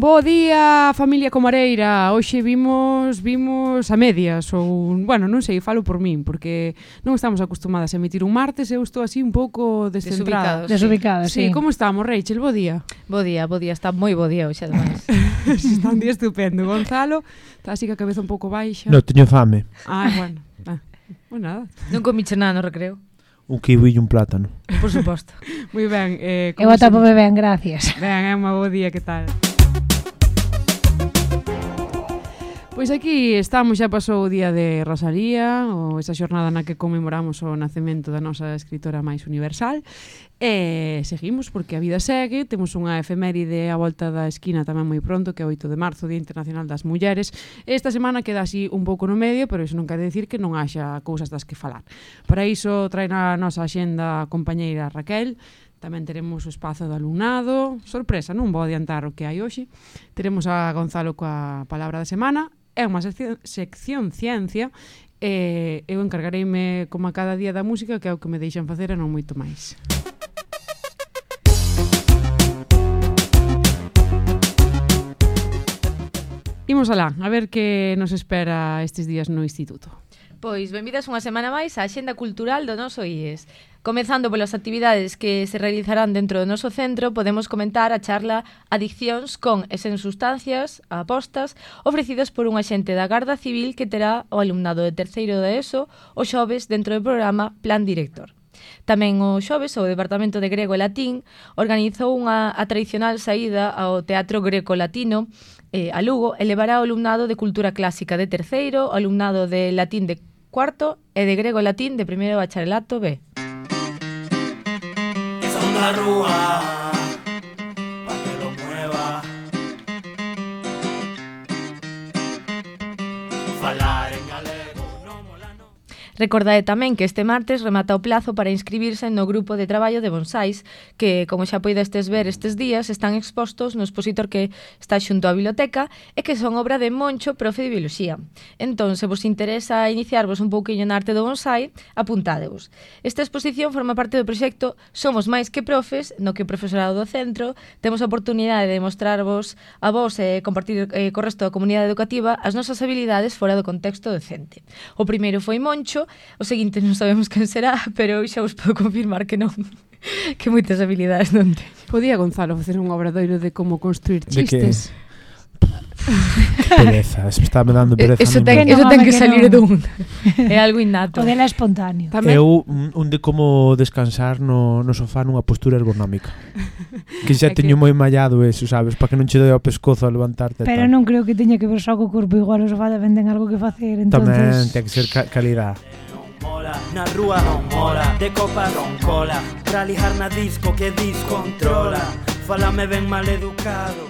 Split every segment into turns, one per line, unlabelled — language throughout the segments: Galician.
Bo día, familia Comareira. Hoxe vimos vimos a medias ou, bueno, non sei, falo por min porque non estamos acostumadas a emitir un martes, eu estou así un pouco descentrada.
Desubicada,
sí.
sí. sí.
como estamos, Rachel? Bo día.
Bo día, bo día, está moi bo día hoxe ademais.
está un día estupendo, Gonzalo. Está así que a cabeza un pouco baixa.
No, teño fame.
Ah, bueno. Ah, bueno, nada.
Non comiche nada no recreo
un kiwi e un plátano.
Por suposto.
Moi ben. Eh,
eu
atopo
ben, gracias.
Ben, é unha bo día, que tal? Pois aquí estamos, xa pasou o día de Rosalía, ou esa xornada na que conmemoramos o nacemento da nosa escritora máis universal. E seguimos porque a vida segue, temos unha efeméride á volta da esquina tamén moi pronto, que é 8 de marzo, Día Internacional das Mulleres. Esta semana queda así un pouco no medio, pero iso non quer decir que non haxa cousas das que falar. Para iso trae na nosa axenda a compañeira Raquel, Tamén teremos o espazo do alumnado. Sorpresa, non vou adiantar o que hai hoxe. Teremos a Gonzalo coa palabra da semana é unha sección, sección ciencia e eu encargareime como a cada día da música que é o que me deixan facer e non moito máis. Imos alá, a ver que nos espera estes días no instituto.
Pois, benvidas unha semana máis á Xenda Cultural do noso IES. Comezando polas actividades que se realizarán dentro do noso centro, podemos comentar a charla Adiccións con e sen sustancias, a apostas, ofrecidas por un axente da Garda Civil que terá o alumnado de terceiro de ESO o xoves dentro do programa Plan Director. Tamén o xoves o Departamento de Grego e Latín organizou unha a tradicional saída ao Teatro Greco-Latino eh, a Lugo e levará o alumnado de Cultura Clásica de terceiro, o alumnado de Latín de cuarto e de Grego Latín de primeiro bacharelato B. Recordade tamén que este martes remata o plazo para inscribirse no grupo de traballo de bonsais que, como xa poidestes ver estes días, están expostos no expositor que está xunto á biblioteca e que son obra de Moncho, profe de Bioloxía. Entón, se vos interesa iniciarvos un pouquiño na arte do bonsai, apuntadevos. Esta exposición forma parte do proxecto Somos máis que profes, no que o profesorado do centro temos a oportunidade de mostrarvos a vos e compartir eh, co resto da comunidade educativa as nosas habilidades fora do contexto docente. O primeiro foi Moncho, O seguinte non sabemos quen será, pero xa vos podo confirmar que non que moitas habilidades non teño.
Podía Gonzalo facer un obradoiro de como construir chistes.
De que... pereza, estáme dando pereza.
Eso ten, eso ten que,
que
salir
no.
dun. É algo innato.
Podela espontáneo.
Tamén...
Eu un de como descansar no, no sofá nunha postura ergonómica. Que xa teño moi mallado eso, sabes, para que non che doi ao pescozo a levantarte.
Pero non creo que teña que ver só co corpo, igual o sofá depende en algo que facer, entonces.
Tamén ten que ser ca calidad.
Na rúa non mola, de copa roncola Pra lijar na disco que descontrola Falame ben mal educado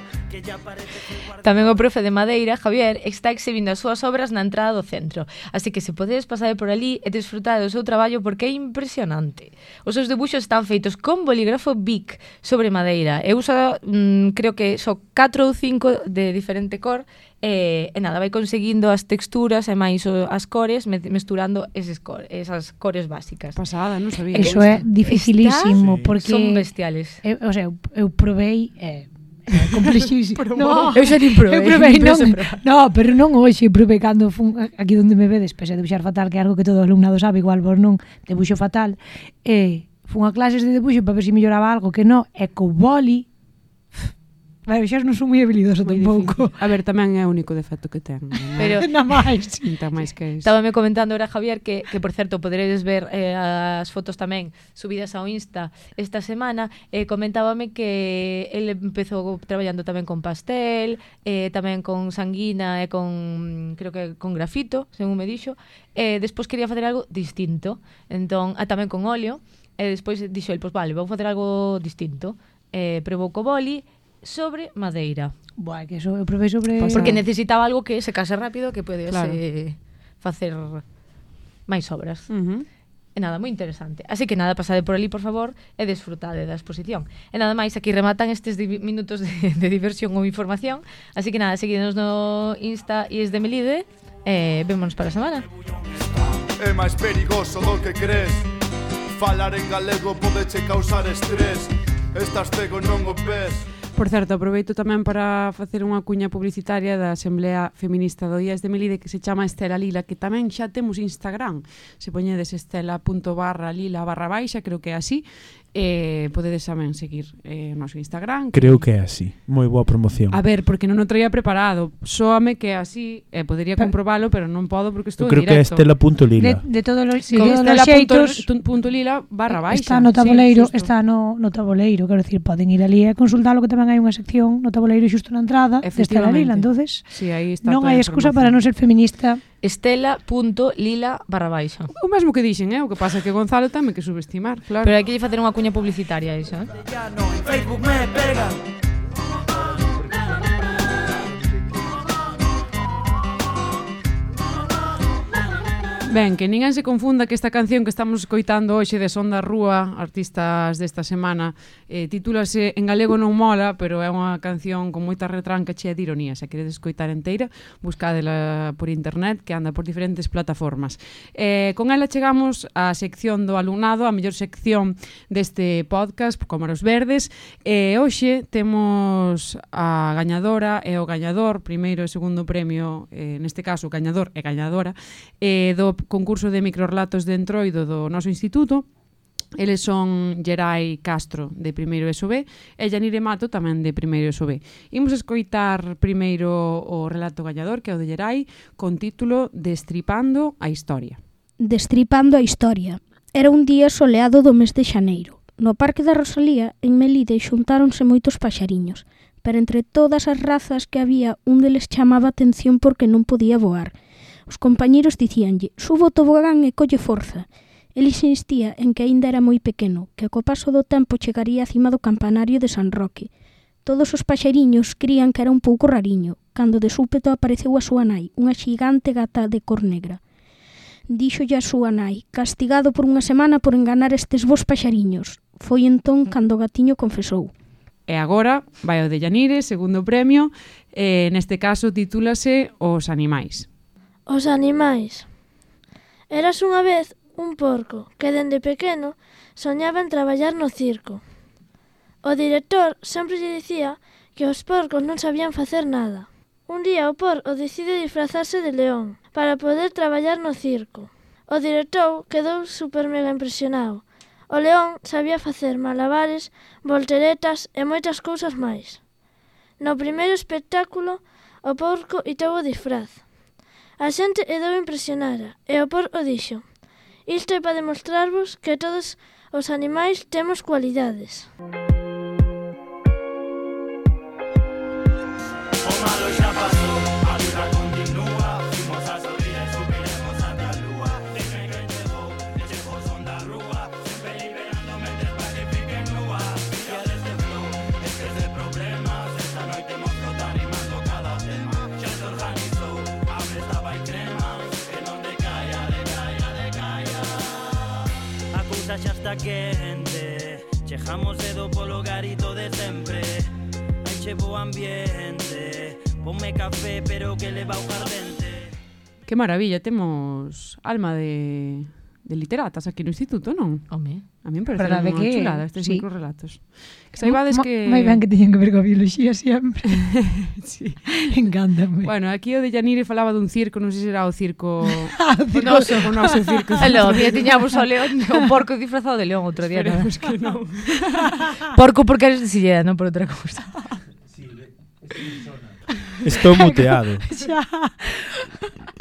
Tamén o profe de Madeira, Javier, está exhibindo as súas obras na entrada do centro, así que se podedes pasar por ali e desfrutar do seu traballo porque é impresionante. Os seus debuxos están feitos con bolígrafo Bic sobre madeira. Eu usa, mm, creo que só 4 ou 5 de diferente cor e, e nada, vai conseguindo as texturas e máis o, as cores mesturando eses cor, esas cores básicas.
Pasada, non sabía.
Eso é dificilísimo
Está,
porque
son bestiales.
Eu, o sea, eu, eu provei eh, Eh, complexísimo. no,
eu xa din probei.
Eu probei, non, no, pero non hoxe, probei cando fun eh, aquí onde me vedes, pese a debuxar fatal, que é algo que todo alumnado sabe, igual vos non, debuxo fatal, e eh, fun a clases de debuxo para ver se si melloraba algo que non, e co boli Pero xa non son moi habilidoso
moi
tampouco.
Difícil. A ver, tamén é o único defecto que ten.
Pero
na máis.
Nada máis que iso.
Estábame comentando era Javier que, que por certo poderedes ver eh, as fotos tamén subidas ao Insta esta semana, eh, comentábame que el empezou traballando tamén con pastel, eh, tamén con sanguina e con creo que con grafito, según me dixo. Eh, despois quería facer algo distinto. Entón, ah, tamén con óleo. E despois dixo el, pois pues, vale, vou facer algo distinto. Eh, probou co boli sobre madeira.
Buah, que eso, eu probei sobre...
Pues
porque necesitaba algo que se case rápido, que podese eh,
claro.
facer máis obras.
Uh -huh.
E nada, moi interesante. Así que nada, pasade por ali, por favor, e desfrutade da exposición. E nada máis, aquí rematan estes minutos de, de diversión ou información. Así que nada, seguidenos no Insta e es de Melide. E vémonos para a semana.
É máis perigoso do que crees Falar en galego pode che causar estrés Estás cego non o ves
Por certo, aproveito tamén para facer unha cuña publicitaria da Asamblea Feminista do IES de Melide que se chama Estela Lila, que tamén xa temos Instagram. Se poñedes estela.barra lila barra baixa, creo que é así, Eh, podedes tamén seguir eh, noso Instagram que...
Creo que é así, moi boa promoción.
A ver, porque non o traía preparado. Soame que así, eh, podería
pero...
comprobalo Pero non podo porque estou
Eu creo
en directo.
Que é estela.lila
de, de todos os,
sí,
sí, todos os xeitos
punto, punto lila barra eh, baixa.
Está no tabuleiro,
sí,
está no, no tabuleiro Quero decir, poden ir ali e consultalo Que tamén hai unha sección no tabuleiro xusto na entrada De Estela Lila, entonces
sí, aí está
Non hai excusa para non ser feminista
estela.lila barra baixa.
O mesmo que dixen, eh? o que pasa é que Gonzalo tamén que subestimar, claro.
Pero hai que lle facer unha cuña publicitaria esa. Eh?
Facebook me pega.
Ben, que ninguén se confunda que esta canción que estamos coitando hoxe de Son da Rúa, artistas desta semana, eh, titúlase En galego non mola, pero é unha canción con moita retranca chea de ironía. Se queredes coitar enteira, buscadela por internet, que anda por diferentes plataformas. Eh, con ela chegamos á sección do alumnado, a mellor sección deste podcast, Comaros Verdes, e eh, hoxe temos a gañadora e o gañador, primeiro e segundo premio, eh, neste caso, gañador e gañadora, eh, do concurso de microrelatos de Entroido do noso instituto, Eles son Gerai Castro, de primeiro SB, e Yanire Mato, tamén de primeiro B. Imos escoitar primeiro o relato gallador, que é o de Gerai, con título Destripando a historia.
Destripando a historia. Era un día soleado do mes de xaneiro. No Parque da Rosalía, en Melide, xuntáronse moitos paxariños, pero entre todas as razas que había, un deles chamaba atención porque non podía voar – Os compañeiros dicíanlle, subo o tobogán e colle forza. El insistía en que aínda era moi pequeno, que co paso do tempo chegaría a cima do campanario de San Roque. Todos os paxariños crían que era un pouco rariño, cando de súpeto apareceu a súa nai, unha xigante gata de cor negra. Díxolle a súa nai, castigado por unha semana por enganar estes vos paxariños. Foi entón cando o gatiño confesou.
E agora vai o de Llanire, segundo premio, e neste caso titúlase Os animais.
Os animais. Eras unha vez un porco que dende pequeno soñaba en traballar no circo. O director sempre lle dicía que os porcos non sabían facer nada. Un día o porco decide disfrazarse de león para poder traballar no circo. O director quedou super mega impresionado. O león sabía facer malabares, volteretas e moitas cousas máis. No primeiro espectáculo, o porco itou o disfraz. A xente edou impresionada e o porco dixo Isto é para demostrarvos que todos os animais temos cualidades.
Música hasta que entre. Chejamos dedo por hogarito de siempre. Hay chevo ambiente. Ponme café pero que le va a
Qué maravilla, tenemos alma de, de literatas aquí no instituto, non?
Home.
A mí me parece
Verdade que...
chulada estes
sí.
microrelatos. Que saibades que...
Moi ben que teñen que ver coa biología sempre.
sí.
Encántame.
Bueno, aquí o de Yanire falaba dun circo, non sei se era o circo...
o,
o noso, o noso circo.
Aló, día tiñamos o león, o porco disfrazado de león outro día.
Esperemos que non.
porco porque eres de silleda, non por outra cousa.
Sí, Estou muteado.
Xa.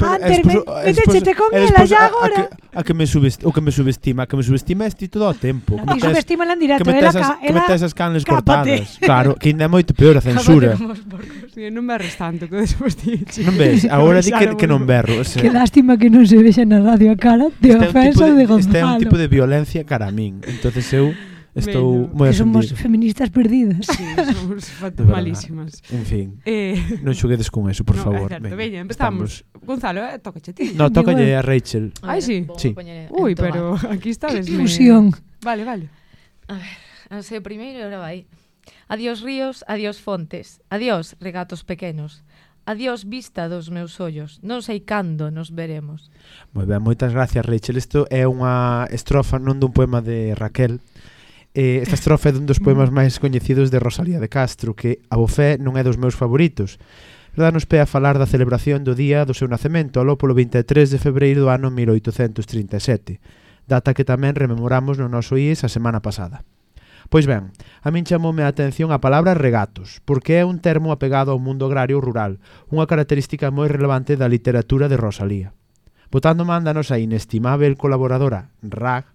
Ander,
métete,
te
comela
a-
agora
a que me subestima, o que me subestima, a que me subestima este todo o tempo.
A
ti
subestima en directo, que
eh, ela,
ca,
que me tes as canles
cápate.
cortadas. Claro, que ainda é moito peor a censura.
Porcos, non me arres tanto que despois ti.
Non ves, agora di que, que non berro. O sea.
Que lástima que non se vexa na radio a cara de
este
ofensa de,
de Gonzalo. Este é un tipo de violencia cara a min. Entonces eu Estou
Bello.
moi
que somos feministas perdidas.
Sí, somos malísimas.
En fin,
eh...
non xoguedes con eso, por
no,
favor.
É certo, veña, empezamos. Estamos... Gonzalo, eh, tócache ti.
No, tócalle eh. a Rachel.
Ah,
Ai, sí.
sí.
Ui,
pero aquí está
desme... Ilusión.
Vale, vale.
A ver, non sei o primeiro, ora vai. Adiós ríos, adiós fontes, adiós regatos pequenos. Adiós vista dos meus ollos, non sei cando nos veremos.
Moi ben, moitas gracias, Rachel. Isto é unha estrofa non dun poema de Raquel, Eh, esta estrofa é dun dos poemas mm. máis coñecidos de Rosalía de Castro, que a bofé non é dos meus favoritos. Danos pé a falar da celebración do día do seu nacemento, aló polo 23 de febreiro do ano 1837, data que tamén rememoramos no noso IES a semana pasada. Pois ben, a min chamoume a atención a palabra regatos, porque é un termo apegado ao mundo agrario rural, unha característica moi relevante da literatura de Rosalía. Botando man a nosa inestimable colaboradora, Rag,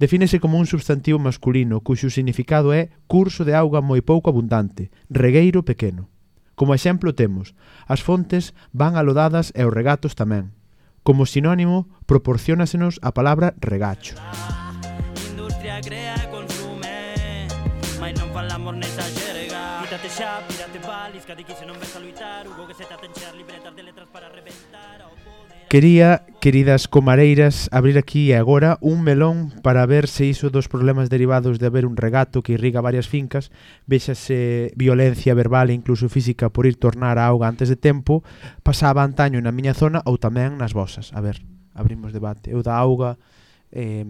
Defínese como un substantivo masculino cuxo significado é curso de auga moi pouco abundante, regueiro pequeno. Como exemplo temos, as fontes van alodadas e os regatos tamén. Como sinónimo, proporcionasenos a palabra regacho.
Industria crea e consume, mas non falamos nesa xerga. Quítate xa, pírate palisca, di que se non ves a luitar, hubo que se te xear libretas de letras para reventar.
Quería, queridas comareiras, abrir aquí e agora un melón para ver se iso dos problemas derivados de haber un regato que irriga varias fincas, vexase violencia verbal e incluso física por ir tornar a auga antes de tempo, pasaba antaño na miña zona ou tamén nas vosas. A ver, abrimos debate. Eu da auga... Eh,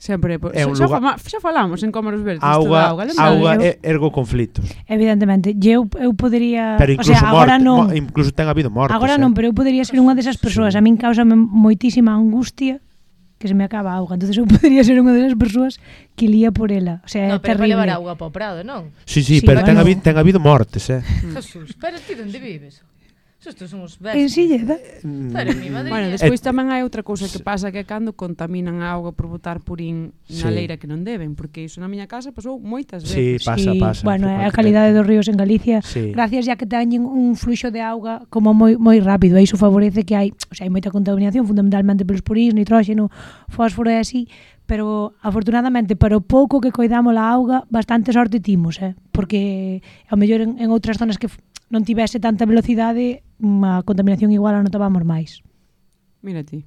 Sempre,
é un
xa,
lugar...
xa falamos en Cómaros Verdes
auga,
auga,
auga
eu...
ergo conflitos
Evidentemente, eu, eu podería
Pero incluso o
sea, agora
morte,
non...
incluso ten habido mortes
Agora non, eh? pero eu podería ser unha desas persoas
sí.
A min causa moitísima angustia que se me acaba a auga Entonces eu podería ser unha desas persoas que lía por ela o sea,
no, é pero
terrible.
levar auga para o prado, non?
Sí, sí,
sí
pero
bueno.
ten, habido, ten habido mortes eh.
Jesús, pero ti onde vives? Estos son os.
En silleda.
Pero, mi madre
bueno, despois tamén hai outra cousa que pasa que é cando contaminan a auga por botar purín na
sí.
leira que non deben, porque iso na miña casa pasou moitas veces.
Sí, pasa,
sí.
pasa.
Bueno, a calidade dos ríos en Galicia,
sí.
gracias ya que teñen un fluxo de auga como moi moi rápido, e iso favorece que hai, o sea, hai moita contaminación fundamentalmente pelos purins, nitróxeno, fósforo e así, pero afortunadamente para o pouco que coidamos a auga, bastante sorte timos, eh? porque ao mellor en, en outras zonas que non tivese tanta velocidade, a contaminación igual a notábamos máis.
Mira ti.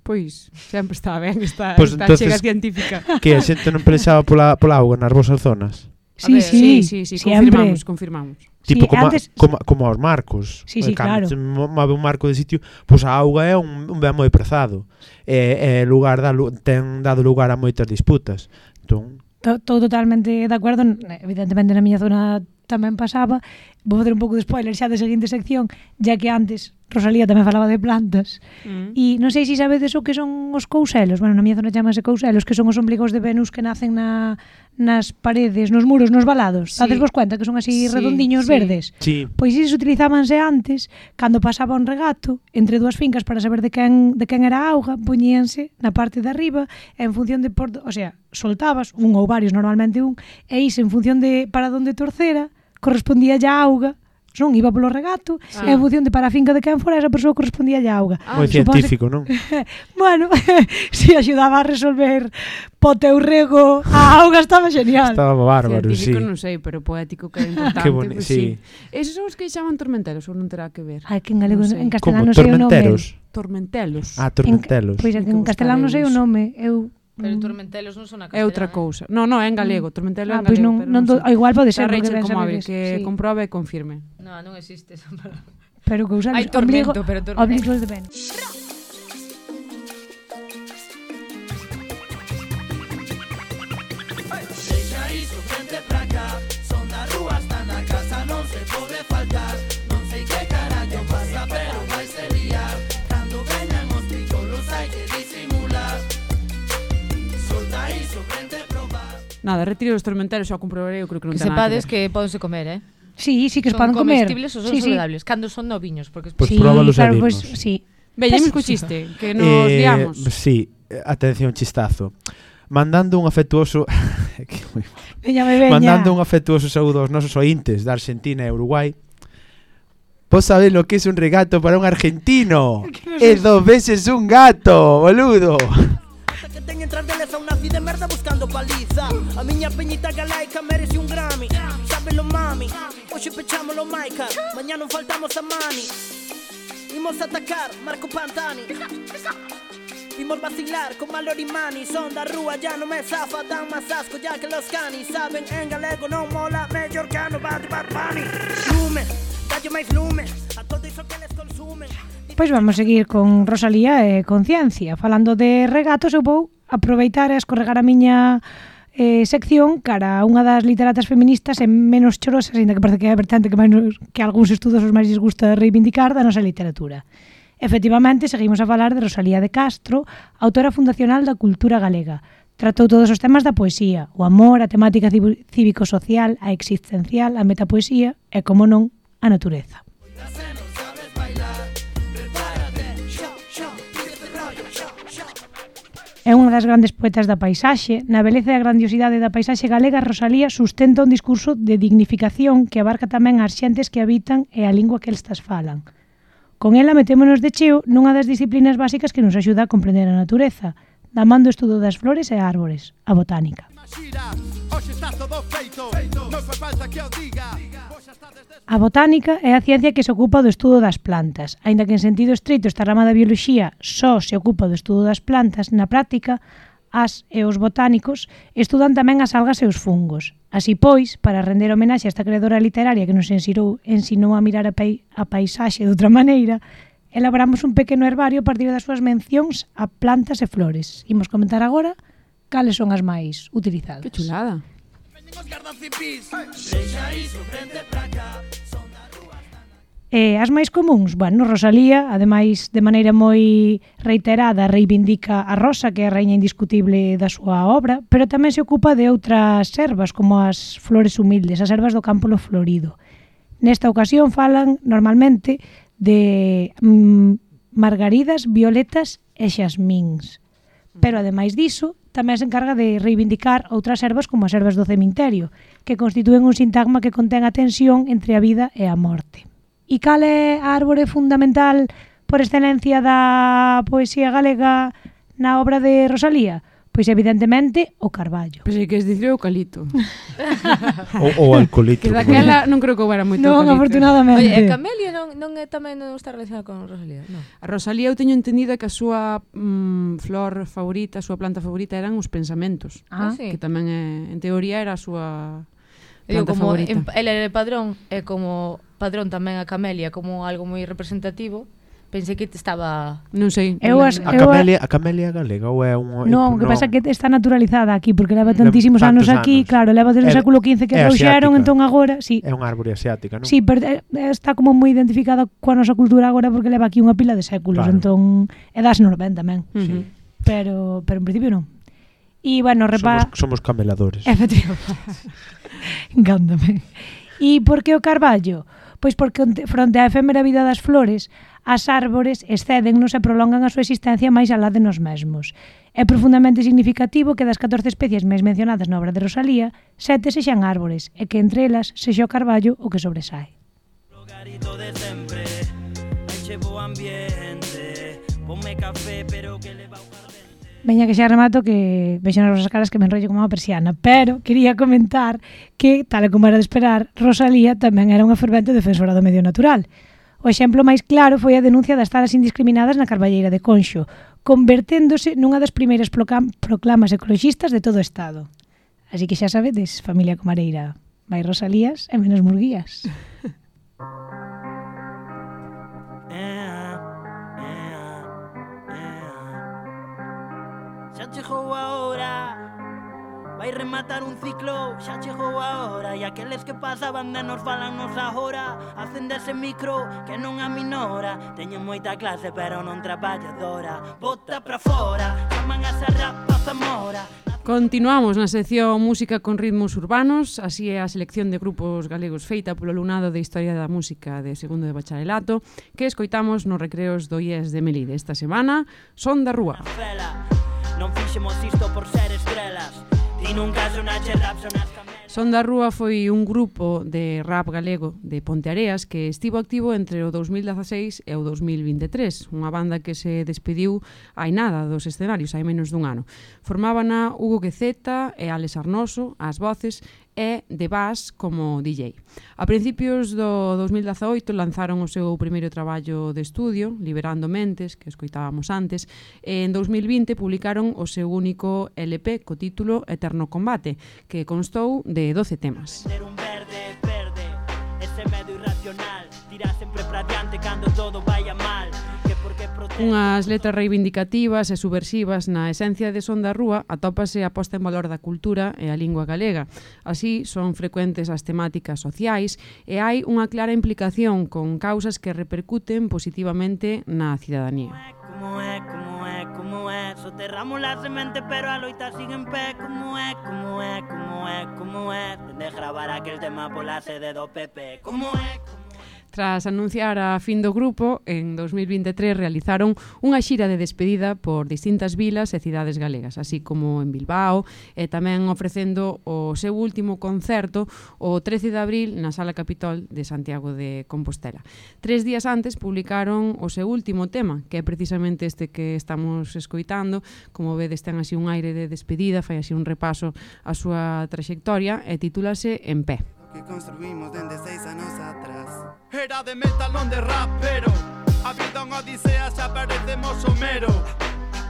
Pois, sempre está ben esta,
pues,
esta
entonces,
chega científica.
Que a xente non prexaba pola, pola auga nas vosas zonas?
Sí,
ver,
sí,
sí, sí,
sí,
confirmamos, confirmamos.
Tipo
sí,
como,
antes...
como, como aos marcos.
Sí, sí,
Cando
claro.
se move un marco de sitio, pois pues a auga é un, un ben moi prezado. eh é lugar da, ten dado lugar a moitas disputas. Entón,
Estou totalmente de acordo, evidentemente na miña zona tamén pasaba, vou facer un pouco de spoiler xa da seguinte sección, ya que antes Rosalía tamén falaba de plantas.
Mm.
E non sei se sabedes o que son os couselos. Bueno, na miña zona chamase couselos, que son os ombligos de Venus que nacen na, nas paredes, nos muros, nos balados.
Sí.
Tades vos cuenta que son así
sí,
redondiños
sí.
verdes?
Sí.
Pois iso utilizábanse antes, cando pasaba un regato, entre dúas fincas para saber de quen, de quen era a auga, poñíanse na parte de arriba, en función de... Por, o sea, soltabas un ou varios, normalmente un, e iso en función de para onde torcera, correspondía a auga non iba polo regato
ah.
e bución de para a finca de quen fora esa persoa correspondía a auga
ah.
moi científico, non?
bueno, si axudaba a resolver po teu rego a auga estaba genial
estaba bárbaro, si
sí. non sei, pero poético que era importante
que boni,
pues,
sí.
esos son os que chaman tormenteros ou non terá que ver?
Ah, que en galego,
no
en non sei o nome
tormenteros?
tormentelos
ah, tormentelos
en,
pois pues,
en castelano sei o nome eu
Pero
mm.
Tormentelos non son a castelán.
É outra
eh.
cousa. Mm. Ah, pois non, non, é en galego. Tormentelos
ah,
en galego. Pois
non,
non,
non,
non
igual pode ser. Xa
Rachel como
abre,
que
sí.
comprobe e confirme.
Non, non existe esa palabra.
Pero que usamos.
Hai tormento, ombligo, pero tormento.
Ombligos de
ben.
Nada, retiro os tormentarios, xa comprobarei, eu creo que non
Que
ten nada
sepades
que,
que podense comer, eh?
Sí, sí que os
son
poden comer.
comestibles ou son
Sí, sí.
saludables? Cando son no viños, porque
Pois próbalos e dinos.
sí.
Veñemos
pues,
co escuchiste, que nos
eh,
liamos.
Sí, eh, atención, chistazo. Mandando un afectuoso que moi mal.
Veña, me veña.
mandando un afectuoso saúdo aos nosos ointes da Argentina e Uruguai. Vos sabés lo que es un regato para un argentino. es dos veces un gato, boludo.
Que teñen tras deles a un nazi de merda buscando paliza A miña peñita galaica merece un Grammy. Sábelo mami, hoxe pechámolo Maica. Mañá non faltamos a mani. Imos a atacar, Marco Pantani. Imos vacilar con Malorimani Son da rúa, ya non me zafa Dan máis asco ya que los canis Saben en galego non mola Mellor que no Bad Bad Bunny Lume, dalle máis lume A todo iso que les consumen
Pois vamos seguir con Rosalía e Conciencia. Falando de regatos, eu vou aproveitar e escorregar a miña eh, sección cara a unha das literatas feministas e menos chorosas, ainda que parece que é vertente que, máis, que algúns estudos os máis lles gusta reivindicar da nosa literatura. Efectivamente, seguimos a falar de Rosalía de Castro, autora fundacional da cultura galega. Tratou todos os temas da poesía, o amor, a temática cívico-social, a existencial, a metapoesía e, como non, a natureza. É unha das grandes poetas da paisaxe. Na beleza e a grandiosidade da paisaxe galega, Rosalía sustenta un discurso de dignificación que abarca tamén as xentes que habitan e a lingua que estas falan. Con ela metémonos de cheo nunha das disciplinas básicas que nos axuda a comprender a natureza, da man do estudo das flores e árbores, a botánica.
Xira, hoxe está todo feito, feito. non foi falta que o diga.
A botánica é a ciencia que se ocupa do estudo das plantas. Aínda que en sentido estrito esta rama da bioloxía só se ocupa do estudo das plantas, na práctica as e os botánicos estudan tamén as algas e os fungos. Así pois, para render homenaxe a esta creadora literaria que nos ensinou, ensinou a mirar a, pei, a paisaxe de outra maneira, elaboramos un pequeno herbario a partir das súas mencións a plantas e flores. Imos comentar agora cales son as máis utilizadas.
Que chulada!
Venimos cardón cipís, hey.
deixa iso, prende pra cá.
Eh, as máis comuns, bueno, Rosalía, ademais de maneira moi reiterada, reivindica a Rosa, que é a raíña indiscutible da súa obra, pero tamén se ocupa de outras servas, como as flores humildes, as ervas do campo lo florido. Nesta ocasión falan normalmente de mm, margaridas, violetas e xasmíns. Pero ademais diso, tamén se encarga de reivindicar outras ervas como as ervas do cemiterio, que constitúen un sintagma que contén a tensión entre a vida e a morte. E cal é a árbore fundamental por excelencia da poesía galega na obra de Rosalía? Pois evidentemente o carballo.
Pois que es dicir o eucalipto.
ou o alcolito.
Que daquela non creo que houbera moito
Non,
eucalipto.
afortunadamente.
Oye, a Camelia non, non é tamén non está relacionada con Rosalía, non.
A Rosalía eu teño entendido que a súa mm, flor favorita, a súa planta favorita eran os pensamentos,
ah, ah
que
sí.
tamén é, en teoría era a súa
planta Digo, como
favorita.
En, el, el padrón é como Padrón tamén a Camelia como algo moi representativo, pensei que estaba
non sei
eu as,
a, camelia, a camelia galega ou é un
non, o que pasa é que está naturalizada aquí porque leva tantísimos anos aquí
anos.
claro, leva desde o século XV que a entón agora sí.
é unha árbore asiática non?
Sí, pero está como moi identificada coa nosa cultura agora porque leva aquí unha pila de séculos
claro.
entón é das 90 tamén
uh sí.
pero, pero en principio non E, bueno, repa...
Somos, somos cameladores.
Efectivamente. Encándame. E por que o Carballo? Pois porque fronte á efémera vida das flores, as árbores excédennos e prolongan a súa existencia máis alá de nos mesmos. É profundamente significativo que das 14 especies máis mencionadas na obra de Rosalía, sete sexan árbores e que entre elas sexa o carballo o que
sobresai. De sempre, ambiente, ponme café pero que le va a
Veña que xa remato que vexen as vosas caras que me enrollo como unha persiana, pero quería comentar que, tal como era de esperar, Rosalía tamén era unha fervente defensora do medio natural. O exemplo máis claro foi a denuncia das talas indiscriminadas na Carballeira de Conxo, converténdose nunha das primeiras proclamas ecologistas de todo o Estado. Así que xa sabedes, familia comareira, máis Rosalías e menos Murguías.
chegou a hora. Vai rematar un ciclo, xa chegou a hora. E aqueles que pasaban de nos falannos agora. Acende ese micro que non a minora Teñen moita clase pero non traballadora Bota pra fora, chaman a rapa zamora.
Continuamos na sección Música con ritmos urbanos, así é a selección de grupos galegos feita polo alumnado de Historia da Música de segundo de bacharelato que escoitamos nos recreos do IES de Melide esta semana, Son da Rúa.
Fela. Non fixemos isto por ser estrelas Ti nunca sonache rap, sonas
Son da Rúa foi un grupo de rap galego de Ponteareas que estivo activo entre o 2016 e o 2023, unha banda que se despediu hai nada dos escenarios, hai menos dun ano. Formábana Hugo Quezeta e Alex Arnoso, as voces, e de Bass como DJ. A principios do 2018 lanzaron o seu primeiro traballo de estudio, Liberando Mentes, que escoitábamos antes, e en 2020 publicaron o seu único LP co título Eterno Combate, que constou de 12 temas.
Ser un verde, verde, ese medo irracional, dirá sempre pra diante cando todo va
Unhas letras reivindicativas e subversivas na esencia de Son da Rúa atópase a posta en valor da cultura e a lingua galega. Así, son frecuentes as temáticas sociais e hai unha clara implicación con causas que repercuten positivamente na cidadanía.
Como é, como é, como é, soterramos la semente pero a loita sigue en pé. Como é, como é, como é, como é, de gravar aquel tema pola sede do PP. Como é, como é.
Tras anunciar a fin do grupo, en 2023 realizaron unha xira de despedida por distintas vilas e cidades galegas, así como en Bilbao, e tamén ofrecendo o seu último concerto o 13 de abril na Sala Capitol de Santiago de Compostela. Tres días antes publicaron o seu último tema, que é precisamente este que estamos escoitando. Como vedes, ten así un aire de despedida, fai así un repaso á súa traxectoria e titúlase En pé.
Que construimos dende seis anos atrás
Era de metal, non de rap, pero vida unha odisea, xa parecemos Homero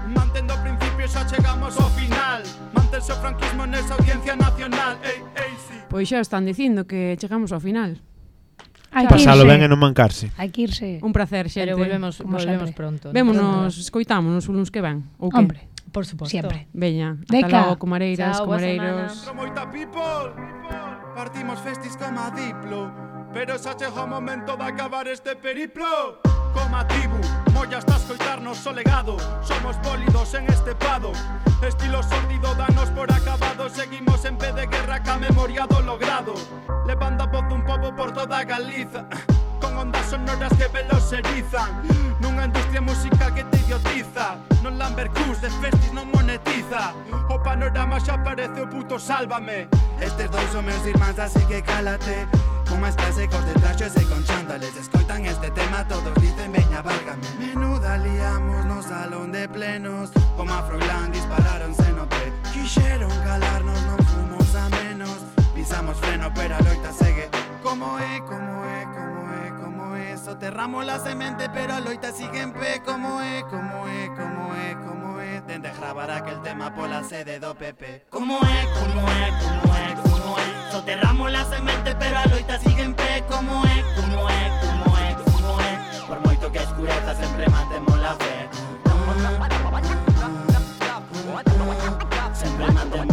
Mantendo principios, xa chegamos ao final Mantense o franquismo nesa audiencia nacional ei, ei, si.
Pois xa están dicindo que chegamos ao final
Hai que
Pasalo ben e non mancarse.
Hai que irse.
Un placer, xente.
Pero volvemos,
Como
volvemos
sempre.
pronto.
Vémonos, escoitámonos uns que ven. O que?
Hombre.
Por suposto.
Siempre.
Veña, ata logo, comareiras,
Chao,
comareiros.
Moita people. Partimos festis como a Diplo. Pero xa chegou o momento de acabar este periplo. Coma tribu, molla hasta escoitarnos o oh legado. Somos bólidos en este pado. Estilo sórdido, danos por acabado. Seguimos en pé de guerra ca memoria do logrado Levando a voz dun pobo por toda Galiza. Con ondas sonoras que velos erizan Nunha industria musical que te idiotiza. Non Lambercus de festis non monetiza. O panorama xa parece o puto sálvame.
Estes dois son meus irmáns así que cálate. Máis clásicos de traxos e con chándales Escoitan este tema, todos dicen veña, válgame Menuda liamos no salón de plenos. Como a Froilán disparáronse no pé Quixeron calarnos, non fumos a menos. Pisamos freno, pero a loita segue Como é, como é, como é, como é Soterramos la semente, pero a loita sigue en pé Como é, como é, como é, como é Tende gravar aquel tema pola sede do PP
Como é, como é, como é, como é Soterramos la semente pero a loita sigue en pé Como é, como é, como é, como é Por moito que escureza sempre mantemos la fe. Sempre mantemos